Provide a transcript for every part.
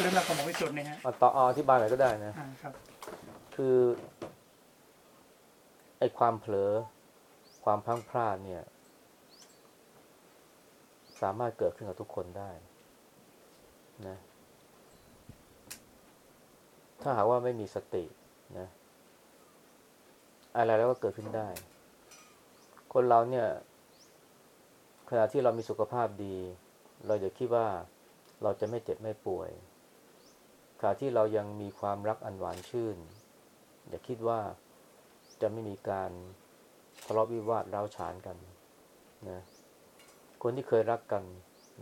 เรื่องราวของหมอวิสุทธิ์เนี่ยฮะเอาต่อเอาอธิบายหน่อยก็ได้นะ อ่าครับ คือไอ้ความเผลอความพลั้งพลาดเนี่ย สามารถเกิดขึ้นกับทุกคนได้นะ ถ้าหากว่าไม่มีสตินะ อะไรแล้วก็เกิดขึ้นได้ คนเราเนี่ย ขณะที่เรามีสุขภาพดี เราจะคิดว่า เราจะไม่เจ็บไม่ป่วยขณะที่เรายังมีความรักอันหวานชื่น อย่าคิดว่าจะไม่มีการทะเลาะวิวาทร้าวฉานกันนะคนที่เคยรักกัน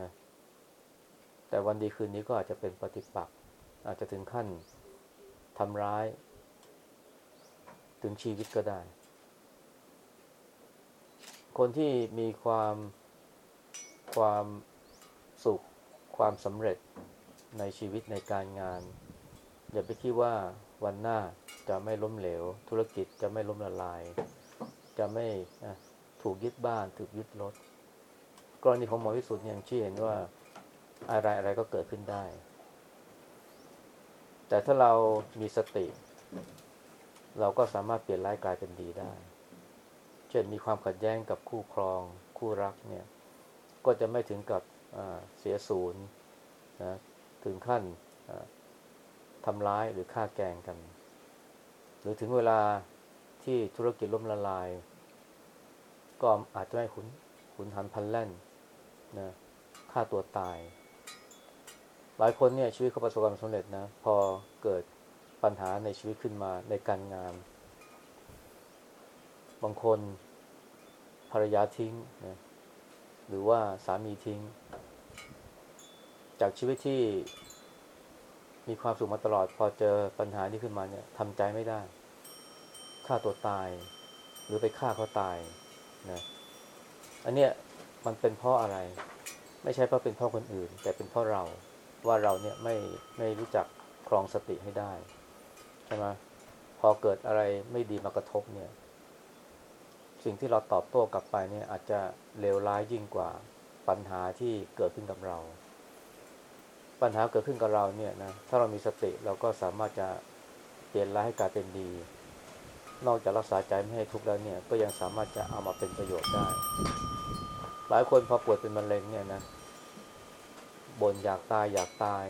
นะแต่วันดีคืนนี้ก็อาจจะเป็นปฏิปักษ์อาจจะถึงขั้นทำร้าย ถึงชีวิตก็ได้ คนที่มีความความ ความสำเร็จในชีวิตในการงาน อย่าไปคิดว่าวันหน้าจะไม่ล้มเหลว ธุรกิจจะไม่ล้มละลาย จะไม่ถูกยึดบ้านถูกยึดรถกรณีของหมอวิสุทธิ์เนี่ยอย่างชี้เห็นว่าอะไรอะไรก็เกิดขึ้นได้ แต่ถ้าเรามีสติ เราก็สามารถเปลี่ยนร้ายกลายเป็นดีได้ เช่นมีความขัดแย้งกับคู่ครอง คู่รักเนี่ย ก็จะไม่ถึงกับ เสียศูนย์นะถึงขั้นอ่าทำร้ายหรือฆ่าแกงกัน หรือถึงเวลาที่ธุรกิจล่มละลาย ก็อาจจะไม่หุนหุนหันพันแล่นนะฆ่าตัวตาย หลายคนเนี่ยชีวิตเขาประสบความสำเร็จนะ พอเกิดปัญหาในชีวิตขึ้นมาในการงาน บางคนภรรยาทิ้งนะหรือว่าสามีทิ้ง จากชีวิตที่มีความสุขมาตลอด พอเจอปัญหานี้ขึ้นมาเนี่ยทำใจไม่ได้ฆ่าตัวตาย หรือไปฆ่าเขาตายนะอันเนี้ยมันเป็นเพราะอะไร ไม่ใช่เพราะเป็นเพราะคนอื่น แต่เป็นเพราะเราว่าเราเนี่ยไม่ไม่รู้จักครองสติให้ได้ใช่ไหมพอเกิดอะไรไม่ดีมากระทบเนี่ย สิ่งที่เราตอบโต้กลับไปเนี่ยอาจจะเลวร้ายยิ่งกว่าปัญหาที่เกิดขึ้นกับเรา ปัญหาเกิดขึ้นกับเราเนี่ยนะถ้าเรามีสติเราก็สามารถจะเปลี่ยนร้ายให้กลายเป็นดี นอกจากรักษาใจไม่ให้ทุกข์แล้วเนี่ย ก็ยังสามารถจะเอามาเป็นประโยชน์ได้ หลายคนพอป่วยเป็นมะเร็งเนี่ยนะบ่นอยากตายอยากตาย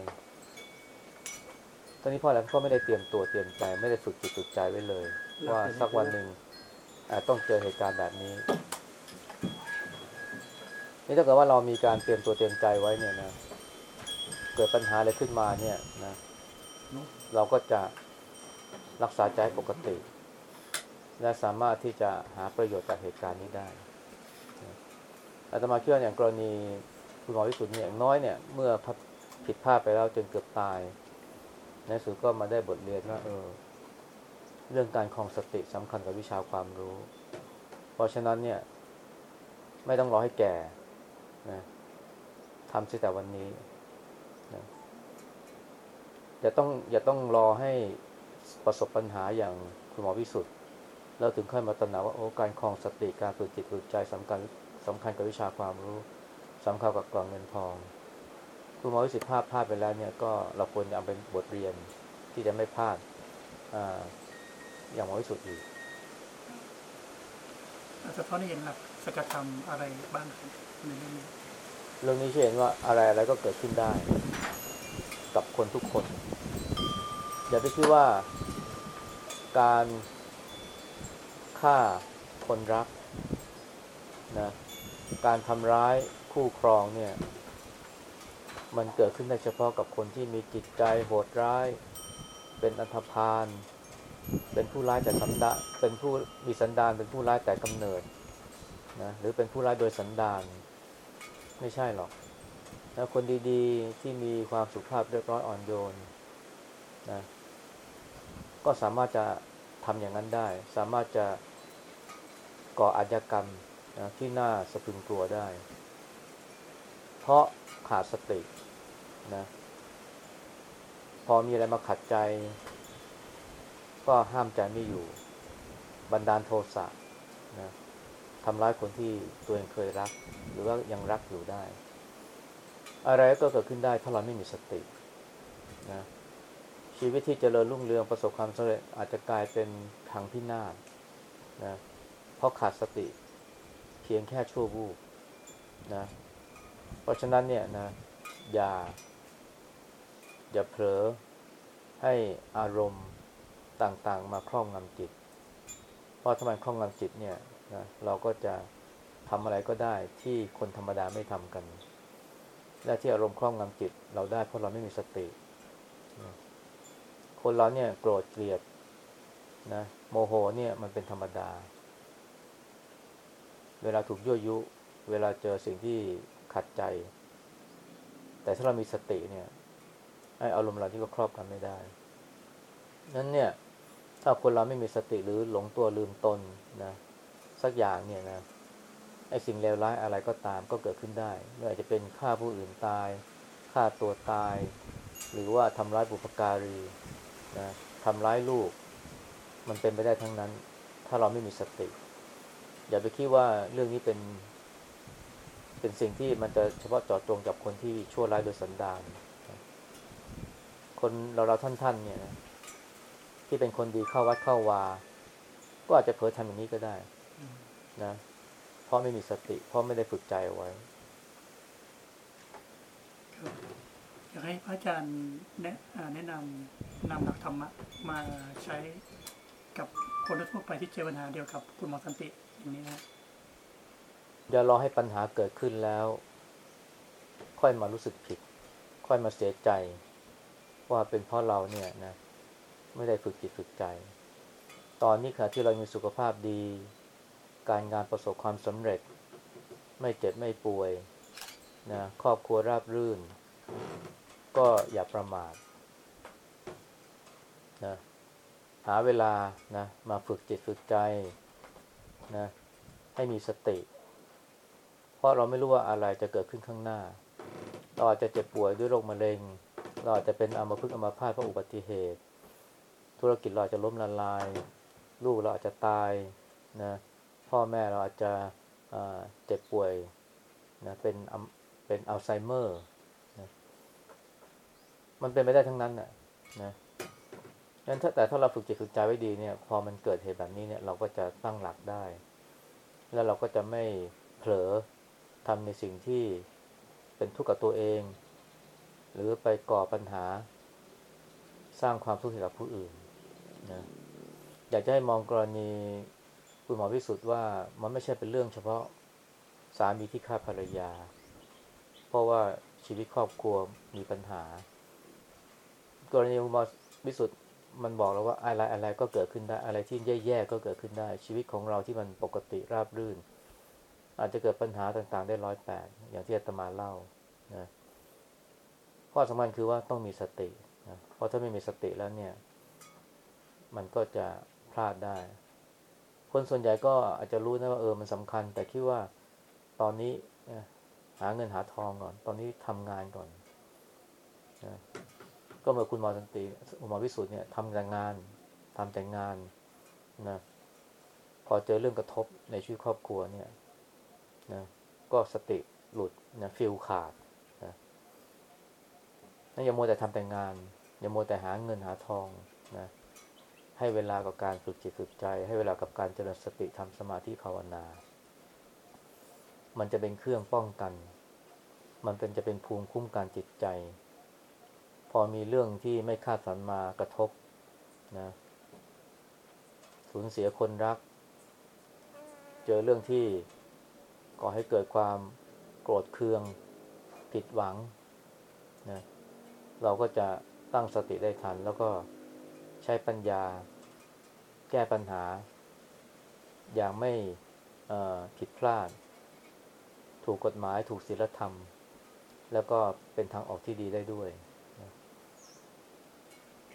ตอนนี้พ่อแล้วก็ไม่ได้เตรียมตัวเตรียมใจไม่ได้ฝึกจิตฝึกใจไว้เลย ว่าสักวันหนึ่งอาจต้องเจอเหตุการณ์แบบนี้นี่ถ้าเกิดว่าเรามีการเตรียมตัวเตรียมใจไว้เนี่ยนะ กิดปัญหาอะไรขึ้นมาเนี่ยนะเราก็จะรักษาใจปกติ และสามารถที่จะหาประโยชน์จากเหตุการณ์นี้ได้นะอาตมาเชื่ออย่างกรณีคุณหมอวิสุทธิ์เนี่ยอย่างน้อยเนี่ย เมื่อผิดพลาดไปแล้วจนเกือบตาย ในสุดก็มาได้บทเรียนว่าเออ เรื่องการคลองสติสำคัญกับวิชาความรู้ เพราะฉะนั้นเนี่ย ไม่ต้องรอให้แก่นะทำเสียแต่วันนี้นะ อย่าต้องอย่าต้องรอให้ประสบปัญหาอย่างคุณหมอวิสุทธ์แล้วถึงค่อยมาตระหนักว่าโอ้การคลองสติการฝึกจิตฝึกใจสำคัญสำคัญกับวิชาความรู้สำคัญกับกล่องเงินทอง คุณหมอวิสุทธ์พลาดพลาดไปแล้วเนี่ยก็เราควรจะเอาเป็นบทเรียนที่จะไม่พลาดอ่าอย่างหมอวิสุทธิ์อีกอาจจะเพราะนี่เห็นหลักสกธรรมอะไรบ้างครับในเรื่องนี้เรื่องนี้เชื่อเห็นว่าอะไรอะไรก็เกิดขึ้นได้ กับคนทุกคน อย่าไปคิดว่าการฆ่าคนรักนะการทำร้ายคู่ครองเนี่ย มันเกิดขึ้นได้เฉพาะกับคนที่มีจิตใจโหดร้าย เป็นอันธพาลเป็นผู้ร้ายแต่สันดาเป็นผู้มีสันดานเป็นผู้ร้ายแต่กำเนิดนะหรือเป็นผู้ร้ายโดยสันดาน ไม่ใช่หรอก นะคนดีๆที่มีความสุภาพเรียบร้อยอ่อนโยนนะก็สามารถจะทำอย่างนั้นได้ สามารถจะก่ออาชญากรรมนะที่น่าสะพรึงกลัวได้ เพราะขาดสตินะพอมีอะไรมาขัดใจ ก็ห้ามใจไม่อยู่ บันดาลโทสะนะทำร้ายคนที่ตัวเองเคยรัก หรือว่ายังรักอยู่ได้ อะไรก็เกิดขึ้นได้ถ้าเราไม่มีสตินะชีวิตที่เจริญรุ่งเรืองประสบความสำเร็จอาจจะกลายเป็นทางพินาศนะเพราะขาดสติเพียงแค่ชั่ววูบนะเพราะฉะนั้นเนี่ยนะอย่า อย่าเผลอให้อารมณ์ต่างๆ มาครอบงำจิต เพราะถ้ามันครอบงำจิตเนี่ยนะเราก็จะทำอะไรก็ได้ที่คนธรรมดาไม่ทำกัน และที่อารมณ์ครอบงำจิตเราได้เพราะเราไม่มีสติ คนเราเนี่ยโกรธเกลียดนะโมโหเนี่ยมันเป็นธรรมดา เวลาถูกยั่วยุ เวลาเจอสิ่งที่ขัดใจ แต่ถ้าเรามีสติเนี่ยไออารมณ์เราที่ก็ครอบกันไม่ได้ นั้นเนี่ย ถ้าคนเราไม่มีสติหรือหลงตัวลืมตนนะ สักอย่างเนี่ยนะ ไอ้สิ่งเลวร้ายอะไรก็ตามก็เกิดขึ้นได้ไม่ว่าจะเป็นฆ่าผู้อื่นตายฆ่าตัวตาย หรือว่าทำร้ายบุพการีนะทำร้ายลูก มันเป็นไปได้ทั้งนั้น ถ้าเราไม่มีสติ อย่าไปคิดว่าเรื่องนี้เป็น เป็นสิ่งที่มันจะเฉพาะเจาะจงกับคนที่ชั่วร้ายโดยสันดานคนเราเราท่านๆเนี่ยนะที่เป็นคนดีเข้าวัดเข้าวา ก็อาจจะเผลอทำอย่างนี้ก็ได้ นะ เพราะไม่มีสติ เพราะไม่ได้ฝึกใจเอาไว้ครับอยากให้พระอาจารย์แนะอ่าแนะนำนำหลักธรรมะมาใช้กับคนทั่วไปที่เจอปัญหาเดียวกับคุณหมอสันติอย่างนี้นะอย่ารอให้ปัญหาเกิดขึ้นแล้ว ค่อยมารู้สึกผิด ค่อยมาเสียใจ ว่าเป็นเพราะเราเนี่ยนะ ไม่ได้ฝึกจิตฝึกใจ ตอนนี้ขณะที่เรามีสุขภาพดี การงานประสบความสำเร็จ ไม่เจ็บไม่ป่วยนะครอบครัวราบรื่น ก็อย่าประมาทนะหาเวลานะมาฝึกจิตฝึกใจนะให้มีสติ เพราะเราไม่รู้ว่าอะไรจะเกิดขึ้นข้างหน้า เราอาจจะเจ็บป่วยด้วยโรคมะเร็ง เราอาจจะเป็นอัมพฤกษ์อัมพาตเพราะอุบัติเหตุ ธุรกิจเราอาจจะล้มละลาย ลูกเราอาจจะตายนะ พ่อแม่เราอาจจะเจ็บป่วยนะเป็นเป็นอัลไซเมอร์นะมันเป็นไปได้ทั้งนั้นนะนะงั้นถ้าแต่ถ้าเราฝึกจิตฝึกใจไว้ดีเนี่ย พอมันเกิดเหตุแบบนี้เนี่ยเราก็จะตั้งหลักได้ แล้วเราก็จะไม่เผลอทำในสิ่งที่เป็นทุกข์กับตัวเอง หรือไปก่อปัญหา สร้างความทุกข์ให้กับผู้อื่นนะอยากจะให้มองกรณี คุณหมอวิสุทธ์ว่ามันไม่ใช่เป็นเรื่องเฉพาะสามีที่ฆ่าภรรยา เพราะว่าชีวิตครอบครัวมีปัญหากรณีคุณหมอวิสุทธ์มันบอกแล้วว่าอะไรอะไรก็เกิดขึ้นได้อะไรที่แย่ๆก็เกิดขึ้นได้ ชีวิตของเราที่มันปกติราบรื่น อาจจะเกิดปัญหาต่างๆ ได้ร้อยแปดอย่างที่อาตมาเล่านะข้อสำคัญคือว่าต้องมีสตินะเพราะถ้าไม่มีสติแล้วเนี่ย มันก็จะพลาดได้ คนส่วนใหญ่ก็อาจจะรู้นะว่าเออมันสำคัญ แต่คิดว่าตอนนี้หาเงินหาทองก่อน ตอนนี้ทำงานก่อนนะก็เหมื่อนคุณหมอสันติคุณหมอวิสุทธ์เนี่ยทำแต่งานทำแต่งานนะพอเจอเรื่องกระทบในชีวิตครอบครัวเนี่ยนะก็สติหลุดนะฟิลขาดนะนั่นอย่ามัวแต่ทำแต่งาน อย่ามัวแต่หาเงินหาทองนะ ให้เวลากับการฝึกจิตฝึกใจ ให้เวลากับการเจริญสติทำสมาธิภาวนา มันจะเป็นเครื่องป้องกัน มันเป็นจะเป็นภูมิคุ้มกันจิตใจ พอมีเรื่องที่ไม่คาดฝันมากระทบนะสูญเสียคนรัก เจอเรื่องที่ก่อให้เกิดความโกรธเคืองผิดหวังนะเราก็จะตั้งสติได้ทันแล้วก็ ช้ปัญญา แก้ปัญหา อย่างไม่เอ่อผิดพลาด ถูกกฎหมายถูกศีลธรรม แล้วก็เป็นทางออกที่ดีได้ด้วย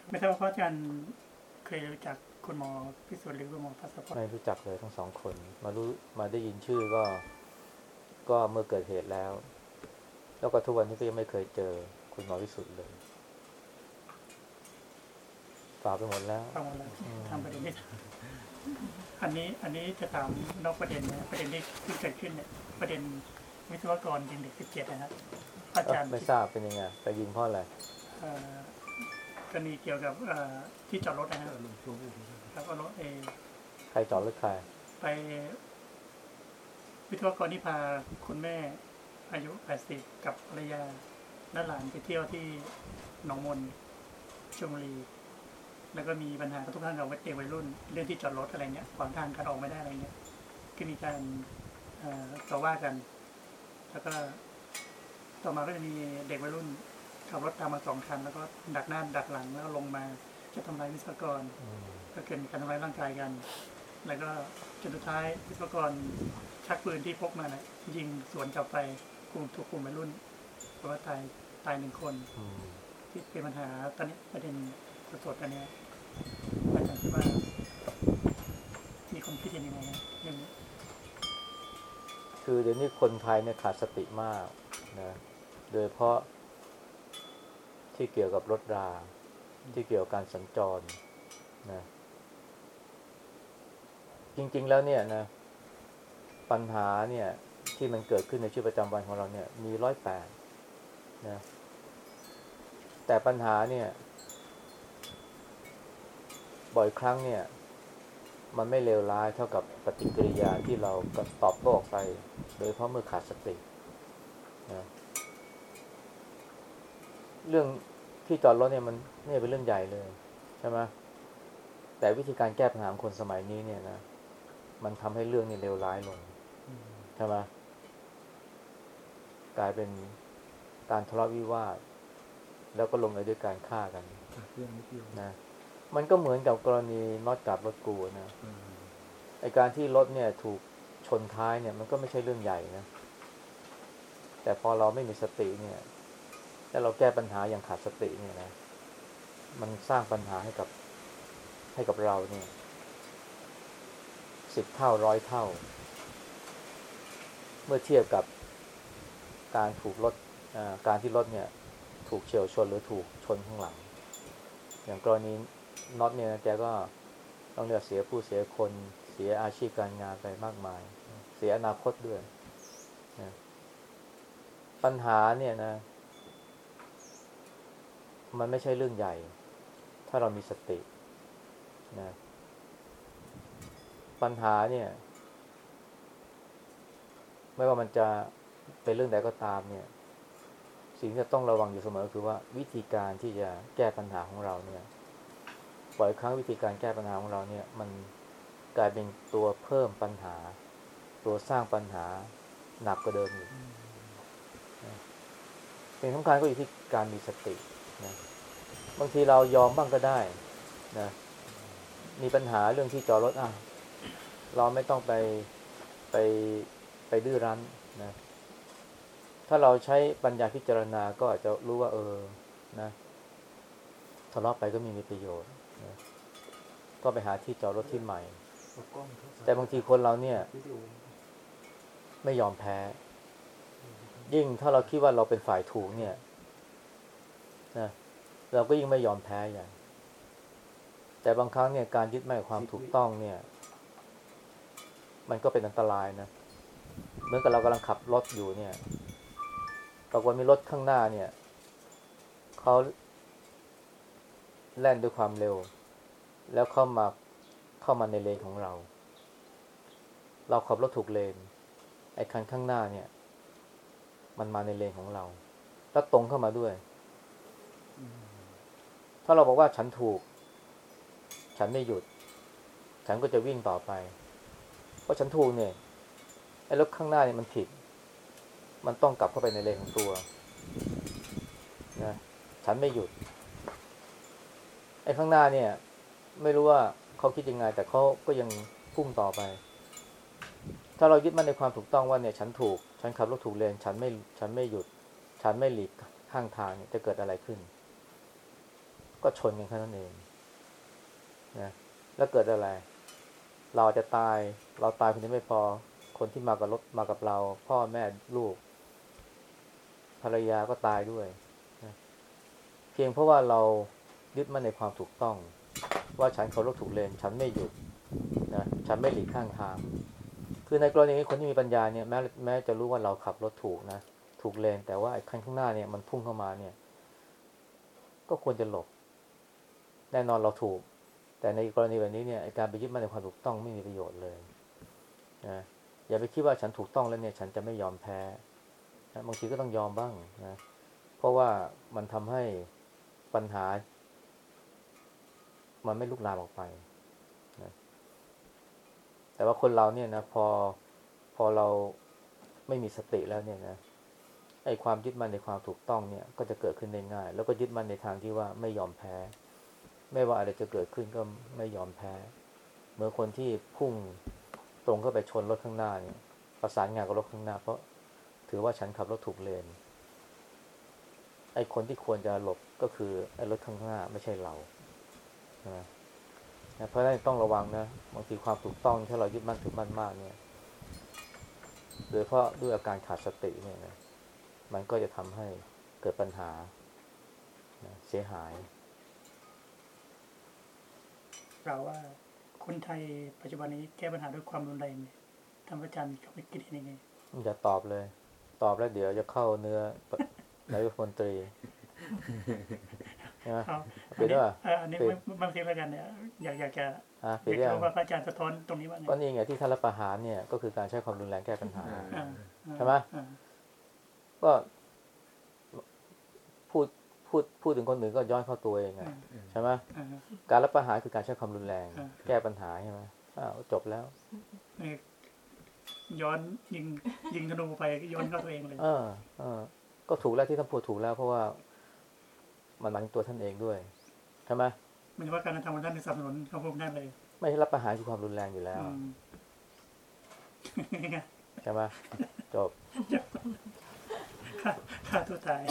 ไม่ทราบว่าพระอาจารย์เคยรู้จักคุณหมอพิสุทธิ์หรือคุณหมอพัสพรไม่รู้จักเลยทั้งสองคน มารู้มาได้ยินชื่อก็ ก็เมื่อเกิดเหตุแล้ว แล้วก็ทุกวันนี้ก็ยังไม่เคยเจอคุณหมอวิสุทธ์เลย ฝากไปหมดแล้วฟังมาแล้วอืมทำประเด็นนี้อันนี้อันนี้จะถามนอกประเด็นนะประเด็นที่ที่เกิดขึ้นเนี่ย ประเด็นวิศวกรยิงเด็กสิบเจ็ดนะครับพระอาจารย์เอ้าไม่ทราบเป็นยังไงไปยิงเพราะอะไรเอ่อกรณีเกี่ยวกับเอ่อที่จอดรถนะฮะแล้วก็รถเอใครจอดรถใครไปวิทยากรที่พาคุณแม่อายุ 80 กับภรรยาและหลานไปเที่ยวที่หนองมนชลบุรี แล้วก็มีปัญหากับทุกท่านกับเด็กวัยรุ่น เรื่องที่จอดรถอะไรเงี้ยขวางทางการออกไม่ได้อะไรเงี้ยก็มีการเอ่อต่อว่ากัน แล้วก็ต่อมาก็จะมีเด็กวัยรุ่นขับรถตามมาสองคัน แล้วก็ดักหน้าดักหลังแล้วลงมาจะทำร้ายวิศวกร ก็เกิดการทำร้ายร่างกายกัน แล้วก็จนสุดท้ายวิศวกรชักปืนที่พกมานะยิงสวนกลับไปกลุ่มถูกกลุ่มวัยรุ่นเพราะว่าตายตายหนึ่งคนอืมที่เป็นปัญหาตอนนี้ประเด็นสดๆตอนเนี้ย อาจารย์คิดว่า มีความคิดเห็นยังไงนะเรื่องนี้คือเดี๋ยวนี้คนไทยเนี่ยขาดสติมากนะโดยเฉพาะที่เกี่ยวกับรถรา ที่เกี่ยวกับการสัญจรนะจริง ๆ แล้วเนี่ยนะ ปัญหาเนี่ยที่มันเกิดขึ้นในชีวิตประจำวันของเราเนี่ย มีร้อยแปดนะแต่ปัญหาเนี่ย บ่อยครั้งเนี่ย มันไม่เลวร้ายเท่ากับปฏิกิริยาที่เราตอบโต้ออกไป โดยเฉพาะเมื่อขาดสตินะเรื่องที่จอดรถเนี่ยมันเนี่ยเป็นเรื่องใหญ่เลยใช่ไหมแต่วิธีการแก้ปัญหาของคนสมัยนี้เนี่ยนะมันทำให้เรื่องนี้เลวร้ายลงใช่ไหมกลายเป็นการทะเลาะวิวาท แล้วก็ลงเอยด้วยการฆ่ากันเรื่องนิดเดียวนะ มันก็เหมือนกับกรณีน็อตกับรถกูนะไอการที่รถเนี่ยถูกชนท้ายเนี่ย มันก็ไม่ใช่เรื่องใหญ่นะ แต่พอเราไม่มีสติเนี่ยแล้วเราแก้ปัญหาอย่างขาดสติเนี่ยนะ มันสร้างปัญหาให้กับให้กับเราเนี่ยสิบเท่าร้อยเท่า เมื่อเทียบกับการถูกรถอ่าการที่รถเนี่ย ถูกเฉียวชนหรือถูกชนข้างหลัง อย่างกรณี น็อตเนี่ยนะแกก็ต้องเรียกเสียผู้เสียคน เสียอาชีพการงานไปมากมาย เสียอนาคตด้วยนะปัญหาเนี่ยนะ มันไม่ใช่เรื่องใหญ่ ถ้าเรามีสตินะปัญหาเนี่ย ไม่ว่ามันจะเป็นเรื่องใดก็ตามเนี่ย สิ่งที่ต้องระวังอยู่เสมอคือว่าวิธีการที่จะแก้ปัญหาของเราเนี่ย บ่อยครั้งวิธีการแก้ปัญหาของเราเนี่ย มันกลายเป็นตัวเพิ่มปัญหา ตัวสร้างปัญหาหนักกว่าเดิมอีกนะสิ่งสำคัญก็อยู่ที่การมีสตินะบางทีเรายอมบ้างก็ได้นะมีปัญหาเรื่องที่จอดรถอะ เราไม่ต้องไปไปไปดื้อรั้นนะ ถ้าเราใช้ปัญญาพิจารณาก็อาจจะรู้ว่า เออนะทะเลาะไปก็ไมมีประโยชน์ ก็ไปหาที่จอดรถที่ใหม่ แต่บางทีคนเราเนี่ย ไม่ยอมแพ้ ยิ่งถ้าเราคิดว่าเราเป็นฝ่ายถูกเนี่ยนะเราก็ยิ่งไม่ยอมแพ้อย่าง แต่บางครั้งเนี่ยการยึดมั่นกับความถูกต้องเนี่ย มันก็เป็นอันตรายนะเหมือนกับเรากำลังขับรถอยู่เนี่ยปรากฏมีรถข้างหน้าเนี่ยเขา แล่นด้วยความเร็ว แล้วเข้ามาเข้ามาในเลนของเรา เราขับรถถูกเลน ไอ้คันข้างหน้าเนี่ย มันมาในเลนของเรา แล้วตรงเข้ามาด้วย ถ้าเราบอกว่าฉันถูก ฉันไม่หยุด ฉันก็จะวิ่งต่อไป เพราะฉันถูกเนี่ยไอ้รถข้างหน้าเนี่ยมันผิด มันต้องกลับเข้าไปในเลนของตัวนะฉันไม่หยุด ไอ้ข้างหน้าเนี่ย ไม่รู้ว่าเขาคิดยังไง แต่เขาก็ยังพุ่งต่อไป ถ้าเรายึดมั่นในความถูกต้องว่าเนี่ย ฉันถูก ฉันขับรถถูกเลน ฉันไม่ ฉันไม่หยุด ฉันไม่หลีกข้างทางเนี่ยจะเกิดอะไรขึ้น ก็ชนกันแค่นั้นเองนะแล้วเกิดอะไร เราจะตาย เราตายคนนี้ไม่พอ คนที่มากับรถมากับเรา พ่อแม่ลูก ภรรยาก็ตายด้วยนะเพียงเพราะว่าเรา ยึดมั่นในความถูกต้อง ว่าฉันเคารพถูกเลนฉันไม่หยุดนะฉันไม่หลีกข้างทาง คือในกรณีนี้คนที่มีปัญญาเนี่ยแม้แม้จะรู้ว่าเราขับรถถูกนะถูกเลน แต่ว่าไอ้คันข้างหน้าเนี่ยมันพุ่งเข้ามาเนี่ย ก็ควรจะหลบ แน่นอนเราถูก แต่ในกรณีแบบนี้เนี่ยการไปยึดมั่นในความถูกต้องไม่มีประโยชน์เลยนะอย่าไปคิดว่าฉันถูกต้องแล้วเนี่ย ฉันจะไม่ยอมแพ้นะบางทีก็ต้องยอมบ้างนะเพราะว่ามันทำให้ปัญหา มันไม่ลุกลามออกไปนะแต่ว่าคนเราเนี่ยนะพอพอเราไม่มีสติแล้วเนี่ยนะไอ้ความยึดมั่นในความถูกต้องเนี่ย ก็จะเกิดขึ้นได้ง่าย แล้วก็ยึดมั่นในทางที่ว่าไม่ยอมแพ้ ไม่ว่าอะไรจะเกิดขึ้นก็ไม่ยอมแพ้ เมื่อคนที่พุ่งตรงเข้าไปชนรถข้างหน้าเนี่ยประสานงานกับรถข้างหน้า เพราะถือว่าฉันขับรถถูกเลนไอ้คนที่ควรจะหลบก็คือไอ้รถข้างหน้าไม่ใช่เรา นะนะเพราะฉะนั้นต้องระวังนะบางทีความถูกต้องถ้าเรายึดมั่นถือมั่นมากเนี่ย โดยเฉพาะด้วยอาการขาดสติเนี่ยนะมันก็จะทำให้เกิดปัญหานะเสียหายกล่าวว่าคนไทยปัจจุบันนี้แก้ปัญหาด้วยความรุนแรงเนี่ยท่านพระอาจารย์มีความคิดเห็นยังไงอย่าตอบเลย ตอบแล้วเดี๋ยวจะเข้าเนื้อนายกรัฐมนตรีใช่ไหม ครับปิดด้วยเอออันนี้ปิดไม่บางทีแล้วกันเนี่ยอยากอยากจะอะอปิดยากยัจะงรู้ว่าพระอาจารย์สะท้อนตรงนี้ว่าไงก็นี่ไงที่ท่านรับประหารเนี่ยก็คือการใช้ความรุนแรงแก้ปัญหาอ่าอ่าใช่ไหมอ่าก็พูดพูดพูดถึงคนอื่นก็ย้อนเข้าตัวเองอะใช่ไหมอ่าการรับประหารคือการใช้ความรุนแรงอ่าแก้ปัญหาใช่ไหมอ้าวจบแล้วนี่ย้อนยิงยิงธนูไปย้อนเข้าตัวเองเลยเออเออก็ถูกแล้วที่ท่านพูดถูกแล้วเพราะว่า มันหมายถึงตัวท่านเองด้วยใช่ไหมไม่ใช่ว่าการกระทำของท่านในสนับสนุนของพวกท่านเลย ไม่ใช่รับประหารคือความรุนแรงอยู่แล้วอืมใช่ไหมจบฆ่าตัวตาย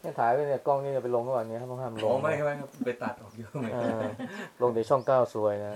เนี่ยถ่ายไว้เนี่ยกล้องนี่ไปลงเมื่อวานนี้ครับต้องห้ามลโอ้งไม่ไม่ครับไปตัดออกเยอะไหมเออลงในช่องเก้าซวยนะ